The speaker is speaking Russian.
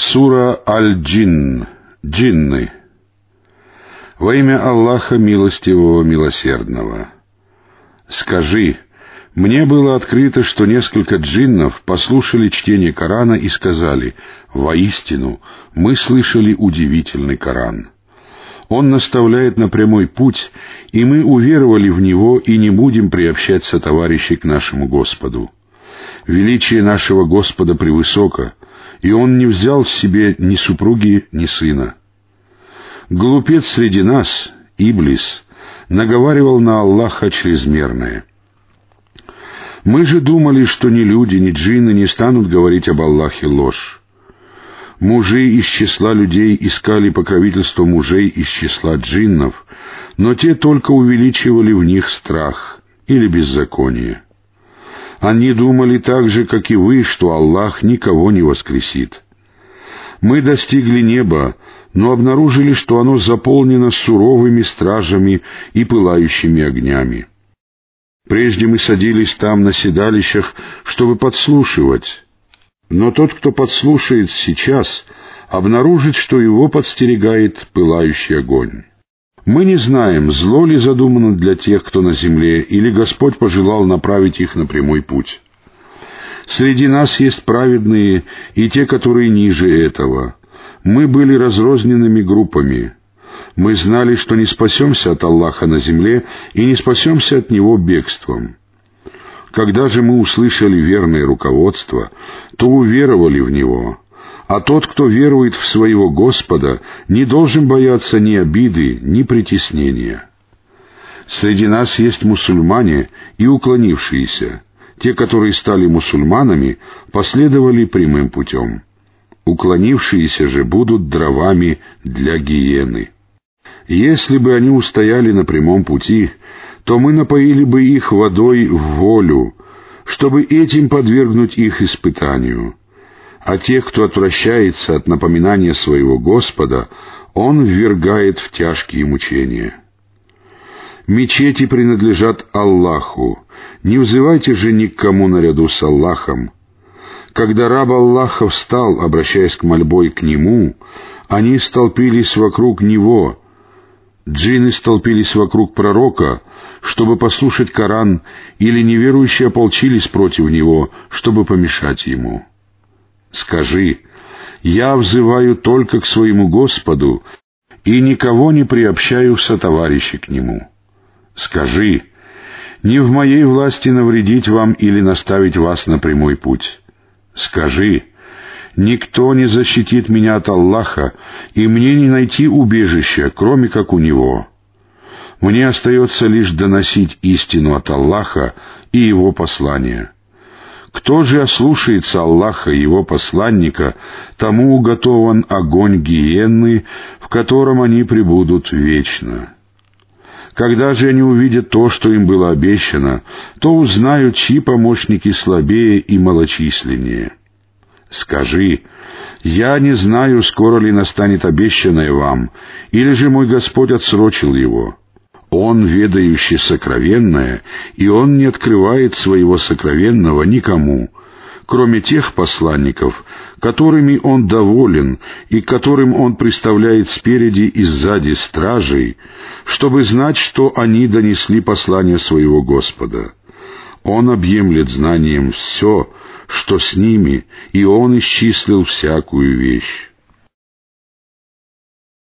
Сура Аль-Джинн. Джинны. Во имя Аллаха Милостивого Милосердного. Скажи, мне было открыто, что несколько джиннов послушали чтение Корана и сказали, «Воистину, мы слышали удивительный Коран». Он наставляет на прямой путь, и мы уверовали в него и не будем приобщать сотоварищей к нашему Господу. Величие нашего Господа превысоко, и он не взял себе ни супруги, ни сына. Глупец среди нас, Иблис, наговаривал на Аллаха чрезмерное. Мы же думали, что ни люди, ни джинны не станут говорить об Аллахе ложь. Мужи из числа людей искали покровительство мужей из числа джиннов, но те только увеличивали в них страх или беззаконие. Они думали так же, как и вы, что Аллах никого не воскресит. Мы достигли неба, но обнаружили, что оно заполнено суровыми стражами и пылающими огнями. Прежде мы садились там на седалищах, чтобы подслушивать. Но тот, кто подслушает сейчас, обнаружит, что его подстерегает пылающий огонь. Мы не знаем, зло ли задумано для тех, кто на земле, или Господь пожелал направить их на прямой путь. Среди нас есть праведные и те, которые ниже этого. Мы были разрозненными группами. Мы знали, что не спасемся от Аллаха на земле и не спасемся от Него бегством. Когда же мы услышали верное руководство, то уверовали в Него — а тот, кто верует в своего Господа, не должен бояться ни обиды, ни притеснения. Среди нас есть мусульмане и уклонившиеся. Те, которые стали мусульманами, последовали прямым путем. Уклонившиеся же будут дровами для гиены. Если бы они устояли на прямом пути, то мы напоили бы их водой в волю, чтобы этим подвергнуть их испытанию — а тех, кто отвращается от напоминания своего Господа, он ввергает в тяжкие мучения. Мечети принадлежат Аллаху. Не взывайте же ни к кому наряду с Аллахом. Когда раб Аллаха встал, обращаясь к мольбой к нему, они столпились вокруг него. Джинны столпились вокруг пророка, чтобы послушать Коран, или неверующие ополчились против него, чтобы помешать ему. Скажи, я взываю только к своему Господу и никого не приобщаю в сотоварищи к Нему. Скажи, не в моей власти навредить вам или наставить вас на прямой путь. Скажи, никто не защитит меня от Аллаха, и мне не найти убежища, кроме как у Него. Мне остается лишь доносить истину от Аллаха и Его послания. Кто же ослушается Аллаха и Его посланника, тому уготован огонь гиенны, в котором они пребудут вечно. Когда же они увидят то, что им было обещано, то узнают, чьи помощники слабее и малочисленнее. Скажи, я не знаю, скоро ли настанет обещанное вам, или же мой Господь отсрочил его. Он, ведающий сокровенное, и Он не открывает своего сокровенного никому, кроме тех посланников, которыми Он доволен и которым Он представляет спереди и сзади стражей, чтобы знать, что они донесли послание своего Господа. Он объемлет знанием все, что с ними, и Он исчислил всякую вещь.